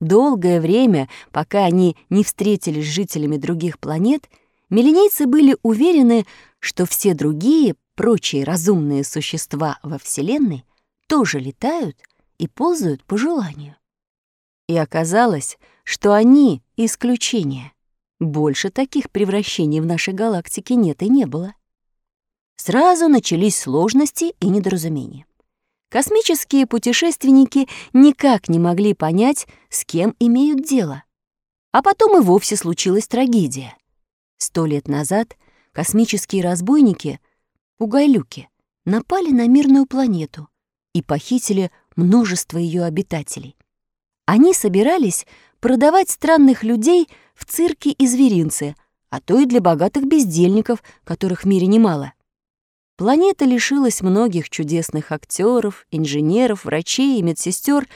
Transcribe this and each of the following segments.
Долгое время, пока они не встретились с жителями других планет, меленейцы были уверены, что все другие, прочие разумные существа во Вселенной тоже летают и ползают по желанию. И оказалось, что они — исключение. Больше таких превращений в нашей галактике нет и не было. Сразу начались сложности и недоразумения. Космические путешественники никак не могли понять, с кем имеют дело. А потом и вовсе случилась трагедия. Сто лет назад космические разбойники, пугайлюки, напали на мирную планету и похитили множество ее обитателей. Они собирались продавать странных людей в цирке и зверинце, а то и для богатых бездельников, которых в мире немало. Планета лишилась многих чудесных актеров, инженеров, врачей и медсестер,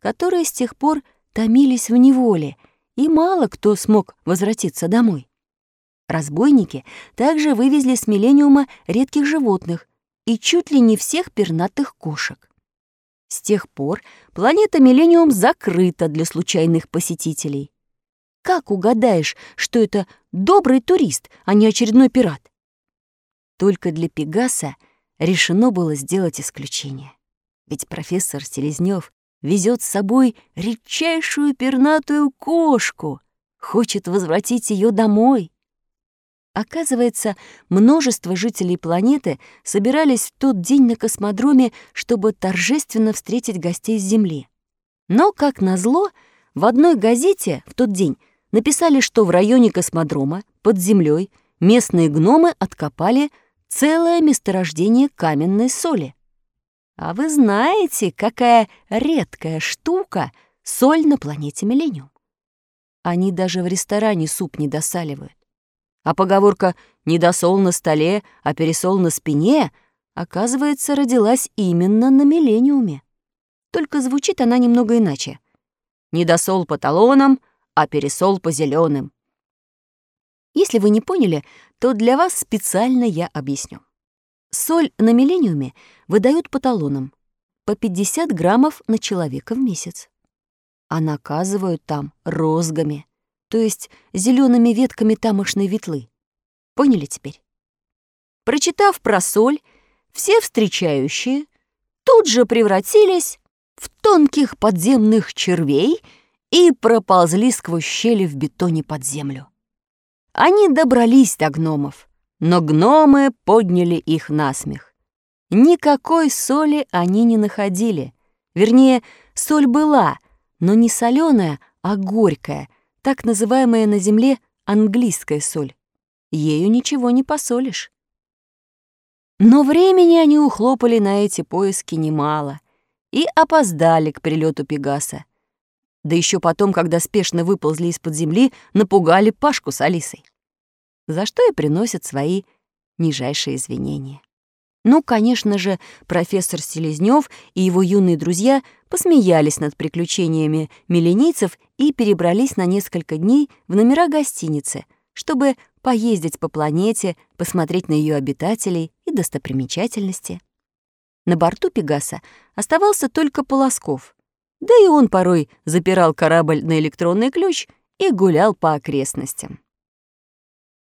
которые с тех пор томились в неволе, и мало кто смог возвратиться домой. Разбойники также вывезли с Миллениума редких животных и чуть ли не всех пернатых кошек. С тех пор планета Миллениум закрыта для случайных посетителей. Как угадаешь, что это добрый турист, а не очередной пират? Только для Пегаса решено было сделать исключение. Ведь профессор Селезнёв везет с собой редчайшую пернатую кошку, хочет возвратить ее домой. Оказывается, множество жителей планеты собирались в тот день на космодроме, чтобы торжественно встретить гостей с Земли. Но, как назло, в одной газете в тот день написали, что в районе космодрома, под землей, местные гномы откопали целое месторождение каменной соли. А вы знаете, какая редкая штука соль на планете Миллениум? Они даже в ресторане суп не досаливают. А поговорка «недосол на столе, а пересол на спине» оказывается, родилась именно на миллениуме. Только звучит она немного иначе. «Недосол по талонам, а пересол по зеленым. Если вы не поняли, то для вас специально я объясню. Соль на миллениуме выдают по талонам, по 50 граммов на человека в месяц. А наказывают там розгами то есть зелеными ветками тамошной ветлы. Поняли теперь? Прочитав про соль, все встречающие тут же превратились в тонких подземных червей и проползли сквозь щели в бетоне под землю. Они добрались до гномов, но гномы подняли их на смех. Никакой соли они не находили. Вернее, соль была, но не соленая, а горькая — так называемая на Земле английская соль. Ею ничего не посолишь. Но времени они ухлопали на эти поиски немало и опоздали к прилету Пегаса. Да еще потом, когда спешно выползли из-под земли, напугали Пашку с Алисой. За что и приносят свои нижайшие извинения. Ну, конечно же, профессор Селезнёв и его юные друзья посмеялись над приключениями милленицев и перебрались на несколько дней в номера гостиницы, чтобы поездить по планете, посмотреть на ее обитателей и достопримечательности. На борту Пегаса оставался только Полосков, да и он порой запирал корабль на электронный ключ и гулял по окрестностям.